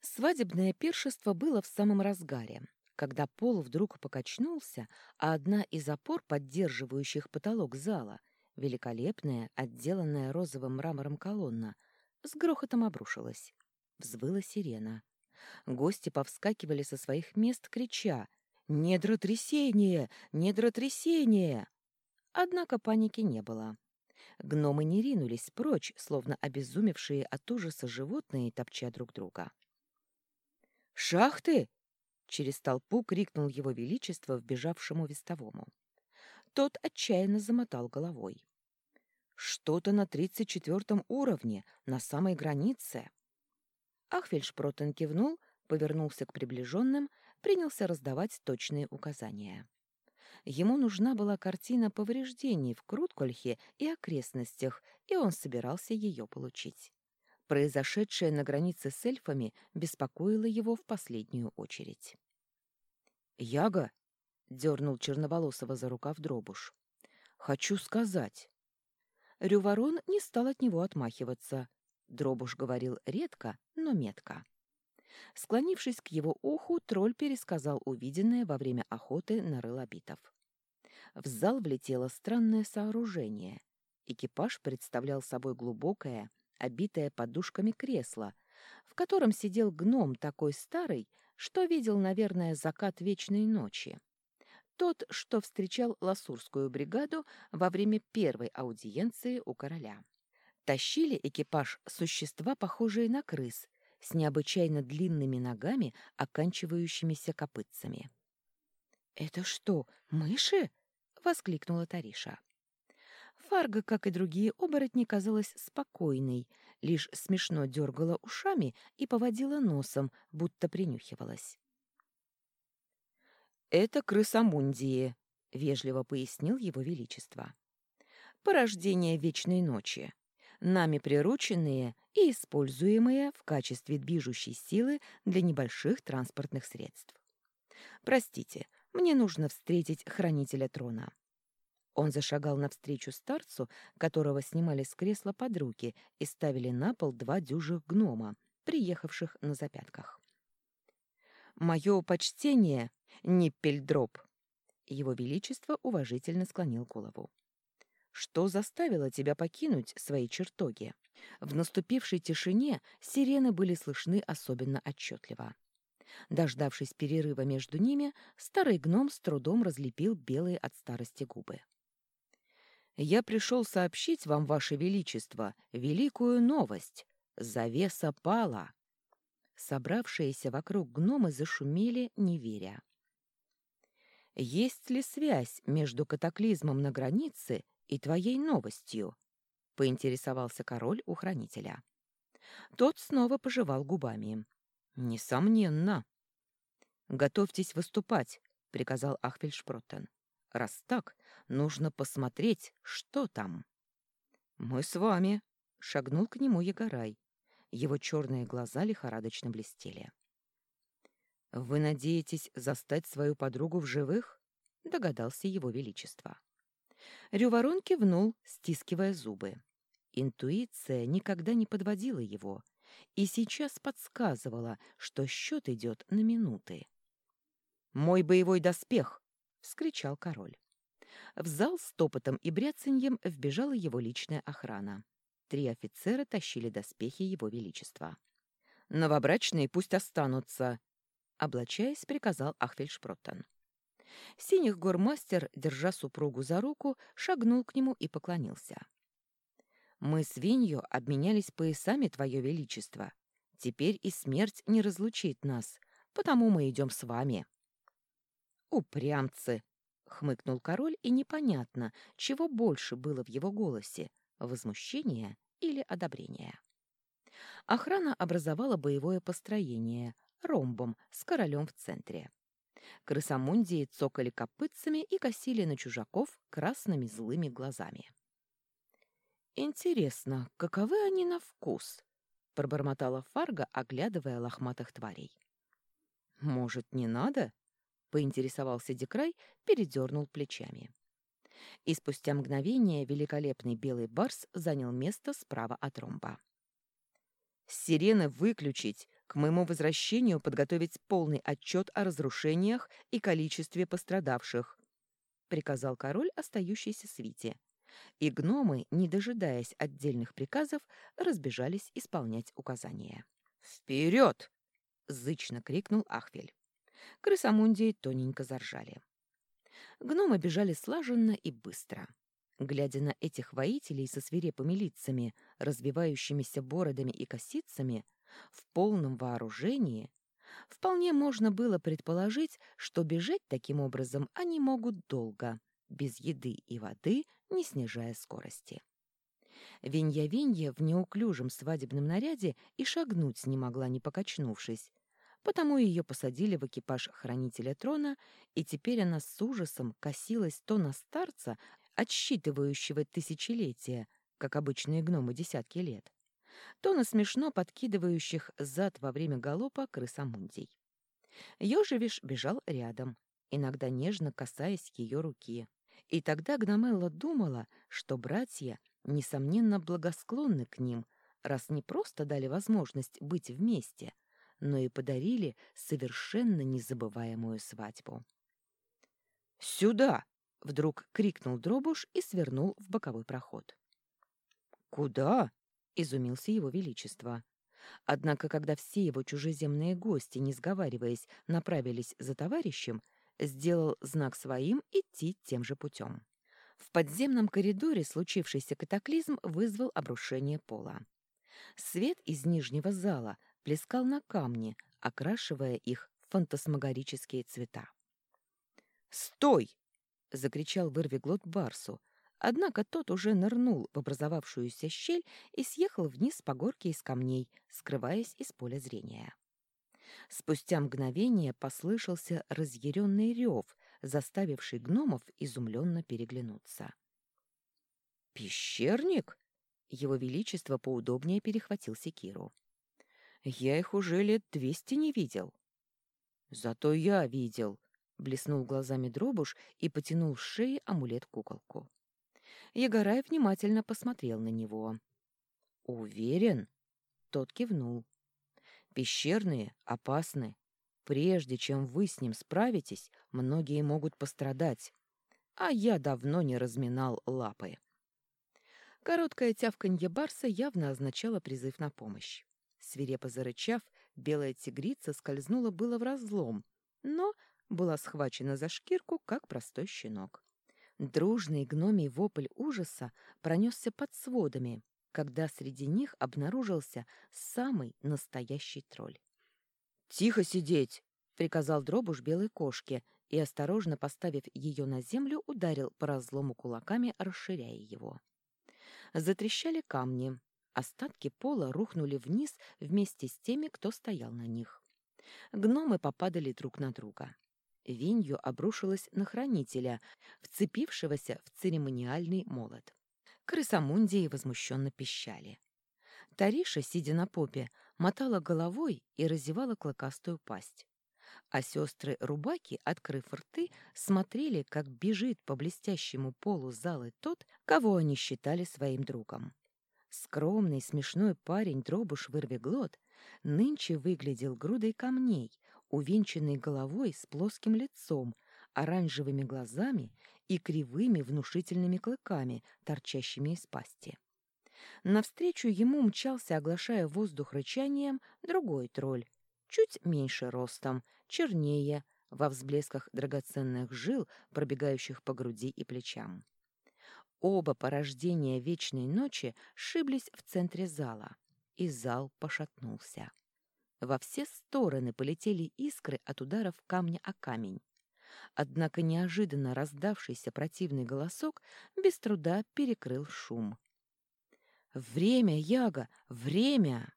Свадебное пиршество было в самом разгаре, когда пол вдруг покачнулся, а одна из опор, поддерживающих потолок зала, великолепная, отделанная розовым мрамором колонна, с грохотом обрушилась. Взвыла сирена. Гости повскакивали со своих мест, крича «Недротрясение! Недротрясение!» Однако паники не было. Гномы не ринулись прочь, словно обезумевшие от ужаса животные, топча друг друга. «Шахты!» — через толпу крикнул его величество вбежавшему вестовому. Тот отчаянно замотал головой. «Что-то на тридцать четвертом уровне, на самой границе!» Ахфельшпротен кивнул, повернулся к приближенным, принялся раздавать точные указания. Ему нужна была картина повреждений в Круткольхе и окрестностях, и он собирался ее получить. Произошедшее на границе с эльфами беспокоило его в последнюю очередь. «Яга!» — дернул Черноволосого за рукав Дробуш. «Хочу сказать». Рюворон не стал от него отмахиваться. Дробуш говорил редко, но метко. Склонившись к его уху, тролль пересказал увиденное во время охоты на рылобитов. В зал влетело странное сооружение. Экипаж представлял собой глубокое, обитое подушками кресло, в котором сидел гном такой старый, что видел, наверное, закат вечной ночи. Тот, что встречал ласурскую бригаду во время первой аудиенции у короля. Тащили экипаж существа, похожие на крыс, с необычайно длинными ногами, оканчивающимися копытцами. «Это что, мыши?» — воскликнула Тариша. Фарго, как и другие оборотни, казалась спокойной, лишь смешно дергала ушами и поводила носом, будто принюхивалась. «Это крысомундии», — вежливо пояснил его величество. «Порождение вечной ночи нами прирученные и используемые в качестве движущей силы для небольших транспортных средств. Простите, мне нужно встретить хранителя трона. Он зашагал навстречу старцу, которого снимали с кресла под руки и ставили на пол два дюжих гнома, приехавших на запятках. «Мое почтение, Ниппельдроп!» Его Величество уважительно склонил голову. Что заставило тебя покинуть свои чертоги? В наступившей тишине сирены были слышны особенно отчетливо. Дождавшись перерыва между ними, старый гном с трудом разлепил белые от старости губы. «Я пришел сообщить вам, Ваше Величество, великую новость. Завеса пала!» Собравшиеся вокруг гномы зашумели, не веря. «Есть ли связь между катаклизмом на границе и твоей новостью?» — поинтересовался король у хранителя. Тот снова пожевал губами. «Несомненно». «Готовьтесь выступать», — приказал Ахфельшпроттен. «Раз так, нужно посмотреть, что там». «Мы с вами», — шагнул к нему Егорай. Его черные глаза лихорадочно блестели. «Вы надеетесь застать свою подругу в живых?» — догадался его величество. Рюворон кивнул, стискивая зубы. Интуиция никогда не подводила его, и сейчас подсказывала, что счет идет на минуты. «Мой боевой доспех!» — вскричал король. В зал с топотом и бряцаньем вбежала его личная охрана. Три офицера тащили доспехи его величества. «Новобрачные пусть останутся!» — облачаясь, приказал Ахфельшпроттен. Синих гормастер, держа супругу за руку, шагнул к нему и поклонился. «Мы с Винью обменялись поясами, Твое Величество. Теперь и смерть не разлучит нас, потому мы идем с вами». «Упрямцы!» — хмыкнул король, и непонятно, чего больше было в его голосе — возмущение или одобрение. Охрана образовала боевое построение, ромбом с королем в центре. Крысомундии цокали копытцами и косили на чужаков красными злыми глазами. «Интересно, каковы они на вкус?» — пробормотала Фарго, оглядывая лохматых тварей. «Может, не надо?» — поинтересовался Декрай, передернул плечами. И спустя мгновение великолепный белый барс занял место справа от ромба. «Сирены выключить! К моему возвращению подготовить полный отчет о разрушениях и количестве пострадавших», — приказал король остающейся свите. И гномы, не дожидаясь отдельных приказов, разбежались исполнять указания. «Вперед!» — зычно крикнул Ахвель. Крысомундии тоненько заржали. Гномы бежали слаженно и быстро. Глядя на этих воителей со свирепыми лицами, развивающимися бородами и косицами, в полном вооружении, вполне можно было предположить, что бежать таким образом они могут долго, без еды и воды, не снижая скорости. Винья-Винья в неуклюжем свадебном наряде и шагнуть не могла, не покачнувшись, потому ее посадили в экипаж хранителя трона, и теперь она с ужасом косилась то на старца, отсчитывающего тысячелетия, как обычные гномы десятки лет, то на смешно подкидывающих зад во время галопа крысомундий. Ёжевиш бежал рядом, иногда нежно касаясь ее руки. И тогда Гномелла думала, что братья, несомненно, благосклонны к ним, раз не просто дали возможность быть вместе, но и подарили совершенно незабываемую свадьбу. «Сюда!» — вдруг крикнул Дробуш и свернул в боковой проход. «Куда?» — изумился его величество. Однако, когда все его чужеземные гости, не сговариваясь, направились за товарищем, сделал знак своим идти тем же путем. В подземном коридоре случившийся катаклизм вызвал обрушение пола. Свет из нижнего зала плескал на камни, окрашивая их в фантасмагорические цвета. «Стой!» — закричал вырвиглот Барсу, однако тот уже нырнул в образовавшуюся щель и съехал вниз по горке из камней, скрываясь из поля зрения. Спустя мгновение послышался разъяренный рев, заставивший гномов изумленно переглянуться. «Пещерник?» Его Величество поудобнее перехватил секиру. «Я их уже лет двести не видел». «Зато я видел», — блеснул глазами дробуш и потянул с шеи амулет-куколку. Егорай внимательно посмотрел на него. «Уверен?» Тот кивнул. «Пещерные опасны. Прежде чем вы с ним справитесь, многие могут пострадать. А я давно не разминал лапы». Короткое тявканье барса явно означало призыв на помощь. Свирепо зарычав, белая тигрица скользнула было в разлом, но была схвачена за шкирку, как простой щенок. Дружный гномий вопль ужаса пронесся под сводами, когда среди них обнаружился самый настоящий тролль. «Тихо сидеть!» — приказал дробуш белой кошке и, осторожно поставив ее на землю, ударил по разлому кулаками, расширяя его. Затрещали камни. Остатки пола рухнули вниз вместе с теми, кто стоял на них. Гномы попадали друг на друга. Винью обрушилась на хранителя, вцепившегося в церемониальный молот. Крысомундии возмущенно пищали. Тариша, сидя на попе, мотала головой и разевала клыкастую пасть. А сестры Рубаки, открыв рты, смотрели, как бежит по блестящему полу залы тот, кого они считали своим другом. Скромный, смешной парень Дробуш Вырвиглот нынче выглядел грудой камней, увенчанный головой с плоским лицом, оранжевыми глазами и кривыми внушительными клыками, торчащими из пасти. Навстречу ему мчался, оглашая воздух рычанием, другой тролль, чуть меньше ростом, чернее, во взблесках драгоценных жил, пробегающих по груди и плечам. Оба порождения вечной ночи шиблись в центре зала, и зал пошатнулся. Во все стороны полетели искры от ударов камня о камень. Однако неожиданно раздавшийся противный голосок без труда перекрыл шум. «Время, Яга, время!»